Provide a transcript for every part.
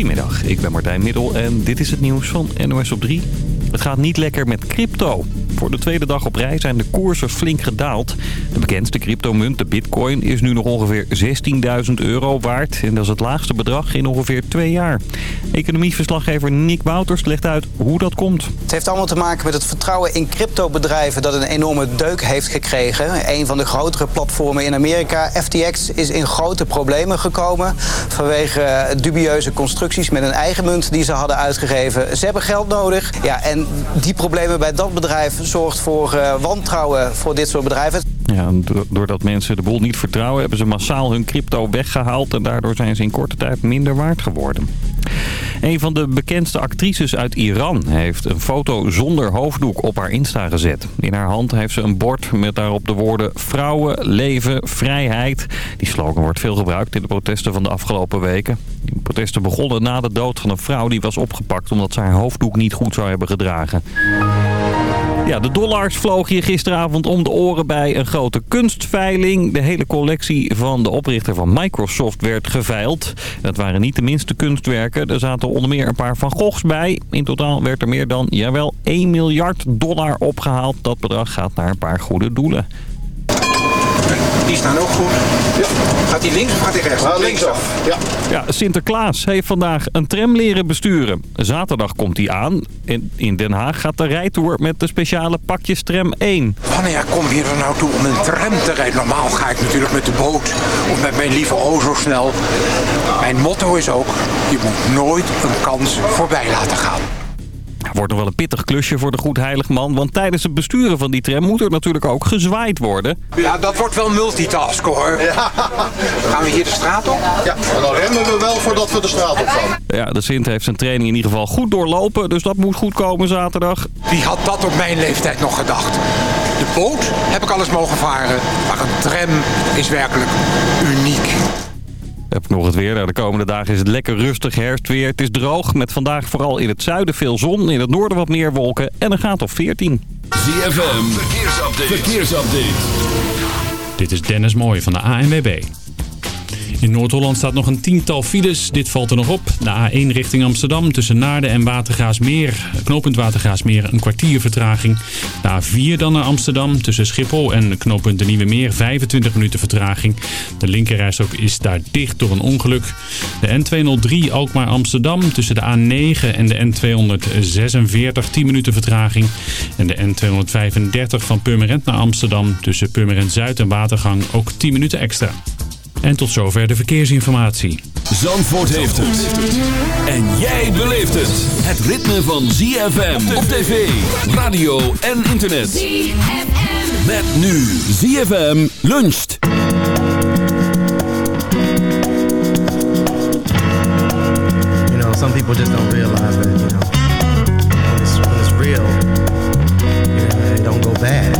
Goedemiddag, ik ben Martijn Middel en dit is het nieuws van NOS op 3. Het gaat niet lekker met crypto. Voor de tweede dag op rij zijn de koersen flink gedaald. De bekendste cryptomunt, de bitcoin, is nu nog ongeveer 16.000 euro waard. En dat is het laagste bedrag in ongeveer twee jaar. Economieverslaggever Nick Wouters legt uit hoe dat komt. Het heeft allemaal te maken met het vertrouwen in cryptobedrijven dat een enorme deuk heeft gekregen. Een van de grotere platformen in Amerika, FTX, is in grote problemen gekomen. Vanwege dubieuze constructies met een eigen munt die ze hadden uitgegeven. Ze hebben geld nodig. Ja, en die problemen bij dat bedrijf zorgt voor uh, wantrouwen voor dit soort bedrijven. Ja, doordat mensen de boel niet vertrouwen... hebben ze massaal hun crypto weggehaald... en daardoor zijn ze in korte tijd minder waard geworden. Een van de bekendste actrices uit Iran heeft een foto zonder hoofddoek op haar Insta gezet. In haar hand heeft ze een bord met daarop de woorden vrouwen, leven, vrijheid. Die slogan wordt veel gebruikt in de protesten van de afgelopen weken. De protesten begonnen na de dood van een vrouw die was opgepakt omdat ze haar hoofddoek niet goed zou hebben gedragen. Ja, de dollars vlogen hier gisteravond om de oren bij een grote kunstveiling. De hele collectie van de oprichter van Microsoft werd geveild. Het waren niet de minste kunstwerken. Er zaten onder meer een paar Van Goghs bij. In totaal werd er meer dan, jawel, 1 miljard dollar opgehaald. Dat bedrag gaat naar een paar goede doelen. Die staan ook goed. Ja. Gaat die links of gaat die rechts? Nou, linksaf. Ja. ja, Sinterklaas heeft vandaag een tram leren besturen. Zaterdag komt hij aan. In, in Den Haag gaat de rijtour met de speciale pakjes tram 1. Wanneer kom je er nou toe om een tram te rijden? Normaal ga ik natuurlijk met de boot of met mijn lieve o zo snel. Mijn motto is ook, je moet nooit een kans voorbij laten gaan. Wordt nog wel een pittig klusje voor de goed man. Want tijdens het besturen van die tram moet er natuurlijk ook gezwaaid worden. Ja, dat wordt wel multitask hoor. Ja. Gaan we hier de straat op? Ja, en dan remmen we wel voordat we de straat op gaan. Ja, de Sint heeft zijn training in ieder geval goed doorlopen. Dus dat moet goed komen zaterdag. Wie had dat op mijn leeftijd nog gedacht? De boot heb ik alles mogen varen. Maar een tram is werkelijk uniek. Heb nog het weer. De komende dagen is het lekker rustig herfstweer. Het is droog, met vandaag vooral in het zuiden veel zon. In het noorden wat meer wolken en een gaat op 14. ZFM, verkeersupdate. verkeersupdate. Dit is Dennis Mooij van de ANWB. In Noord-Holland staat nog een tiental files. Dit valt er nog op. De A1 richting Amsterdam tussen Naarden en Watergraasmeer. Knooppunt Watergraasmeer een kwartier vertraging. De A4 dan naar Amsterdam tussen Schiphol en knooppunt de Nieuwe Meer 25 minuten vertraging. De linkerrijstok is daar dicht door een ongeluk. De N203 Alkmaar Amsterdam tussen de A9 en de N246 10 minuten vertraging. En de N235 van Purmerend naar Amsterdam tussen Purmerend Zuid en Watergang ook 10 minuten extra. En tot zover de verkeersinformatie. Zandvoort heeft het. En jij beleeft het. Het ritme van ZFM op tv, radio en internet. ZFM. Met nu ZFM luncht. You know, some people just don't realize that, you know, when it's, when it's real, you know, it don't go bad.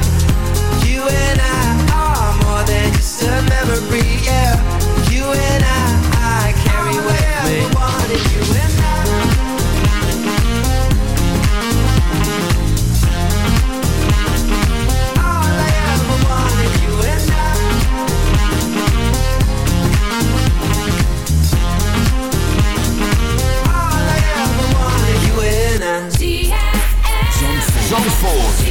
Zandvoort.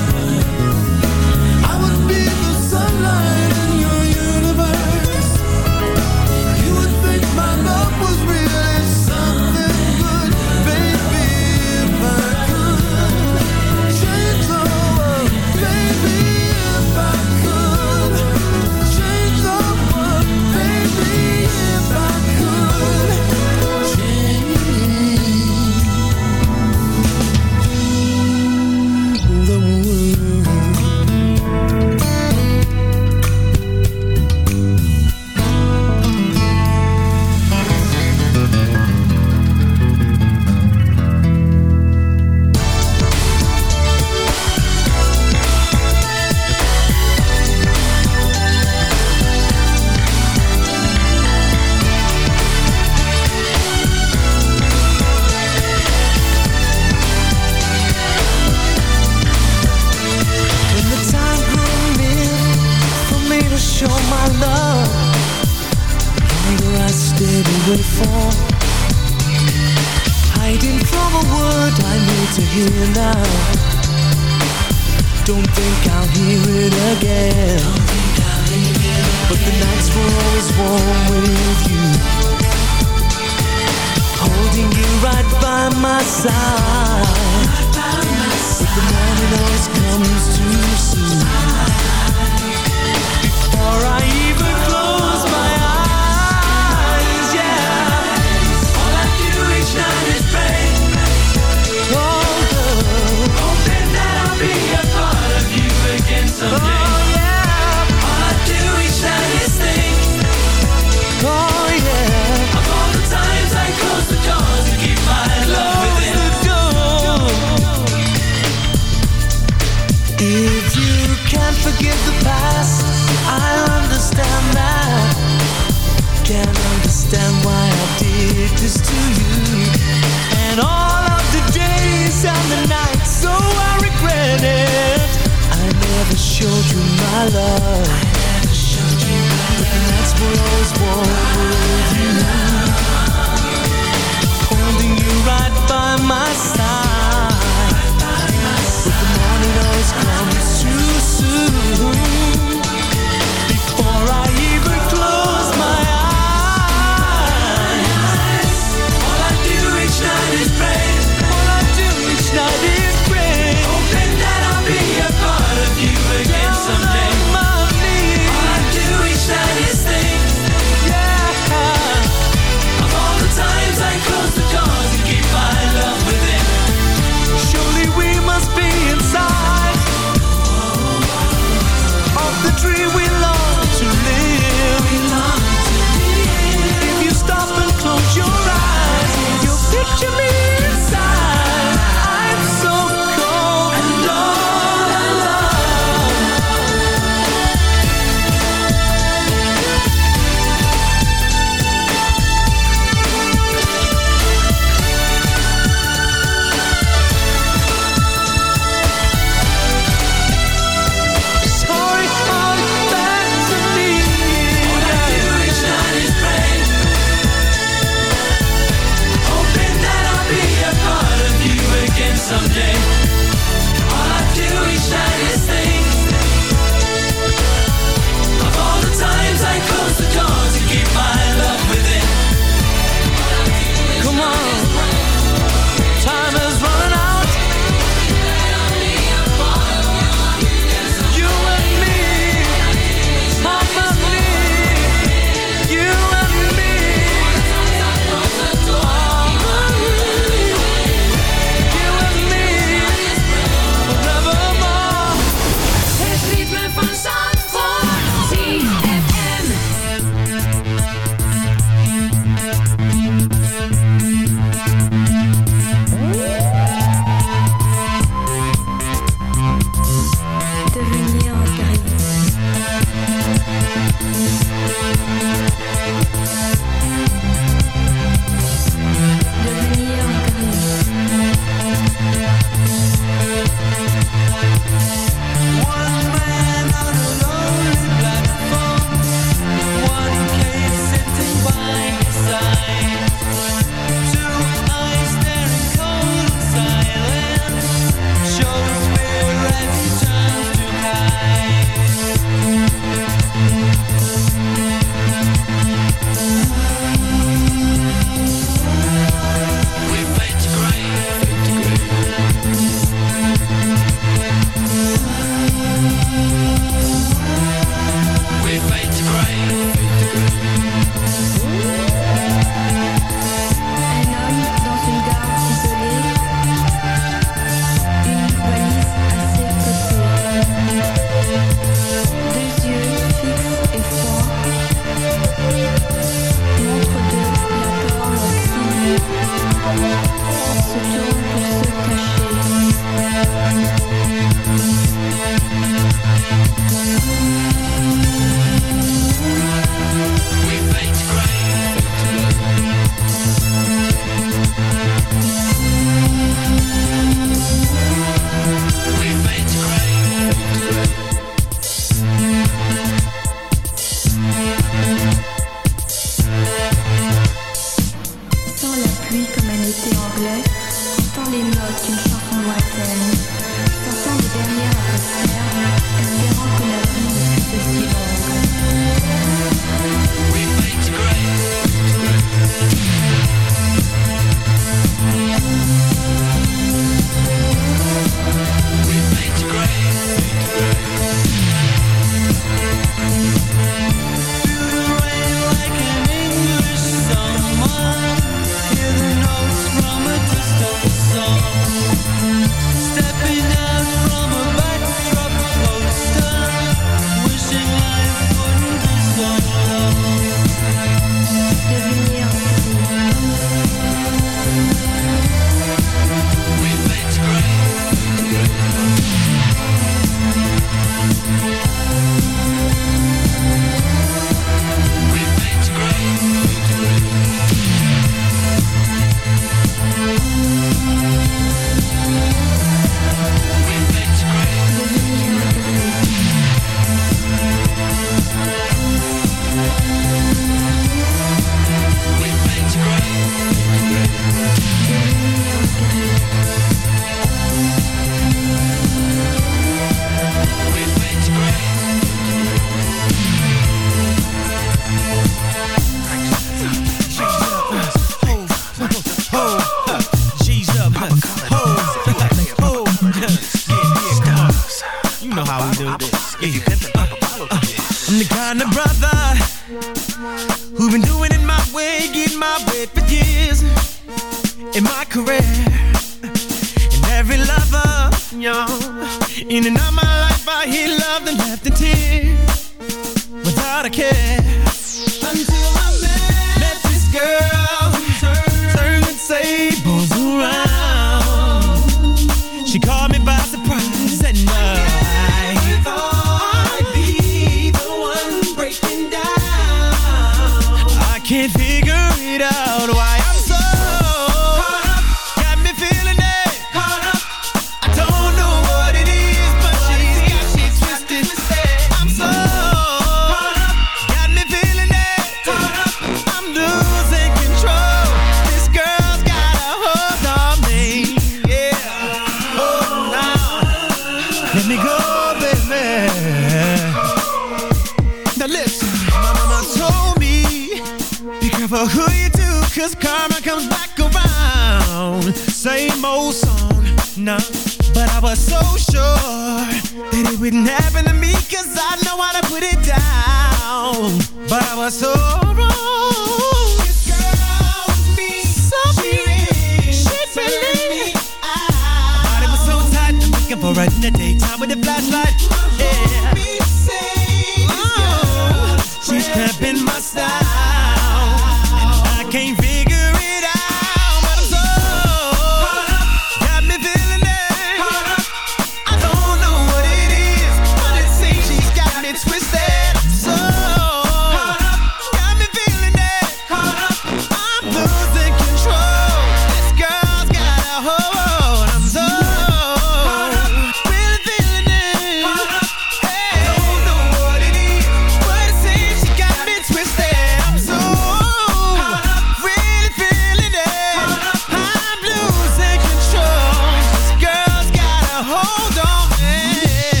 é.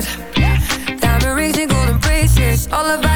Diamond rings and golden bracelets, all about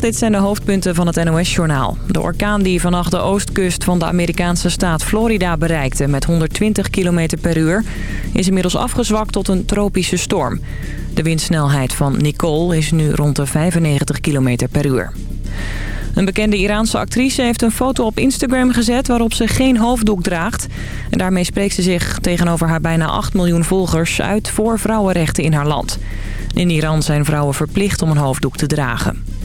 Dit zijn de hoofdpunten van het NOS-journaal. De orkaan die vannacht de oostkust van de Amerikaanse staat Florida bereikte... met 120 km per uur, is inmiddels afgezwakt tot een tropische storm. De windsnelheid van Nicole is nu rond de 95 km per uur. Een bekende Iraanse actrice heeft een foto op Instagram gezet waarop ze geen hoofddoek draagt. En daarmee spreekt ze zich tegenover haar bijna 8 miljoen volgers uit voor vrouwenrechten in haar land. In Iran zijn vrouwen verplicht om een hoofddoek te dragen.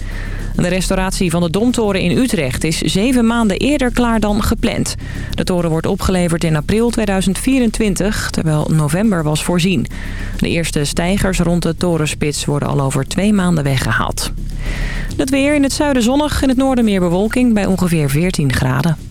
De restauratie van de Domtoren in Utrecht is zeven maanden eerder klaar dan gepland. De toren wordt opgeleverd in april 2024, terwijl november was voorzien. De eerste stijgers rond de torenspits worden al over twee maanden weggehaald. Het weer in het zuiden zonnig, in het noorden meer bewolking bij ongeveer 14 graden.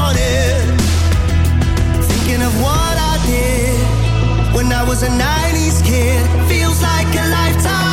of what I did when I was a 90s kid. Feels like a lifetime.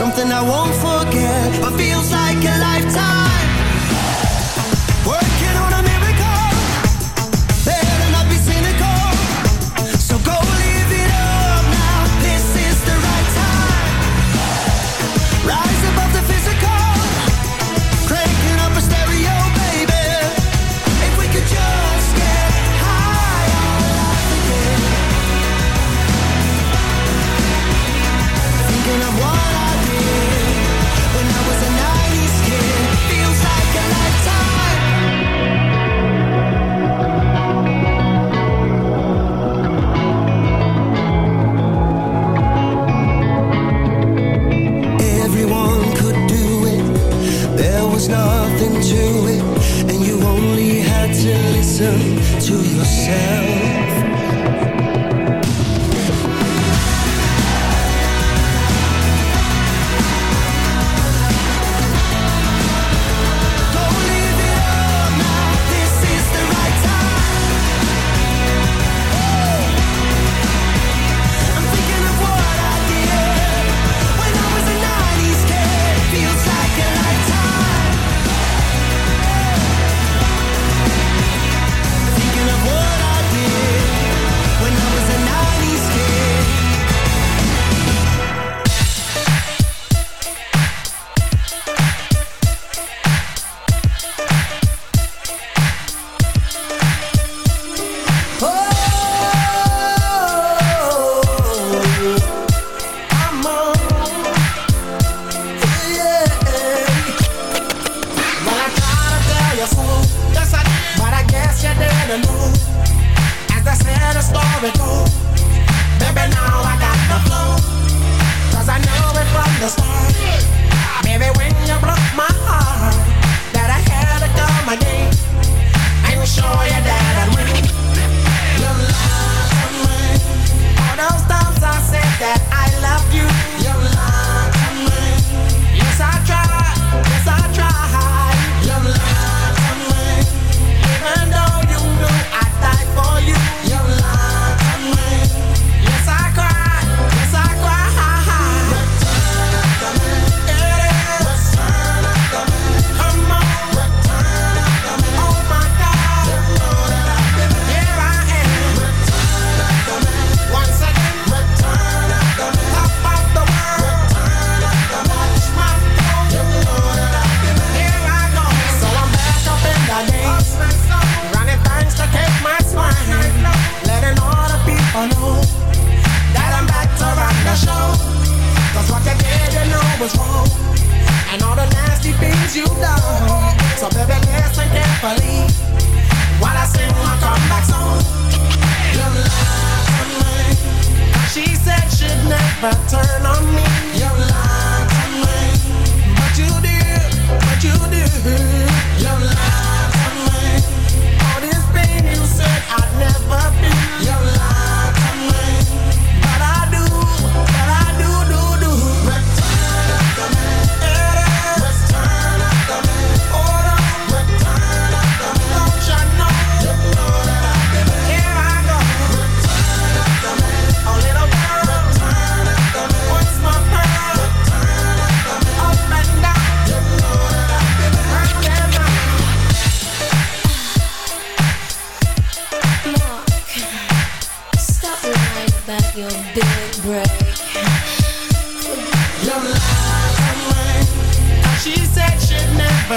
something I won't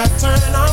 I turn on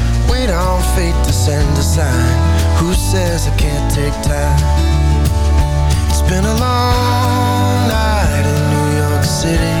Wait on fate to send a sign. Who says I can't take time? It's been a long night in New York City.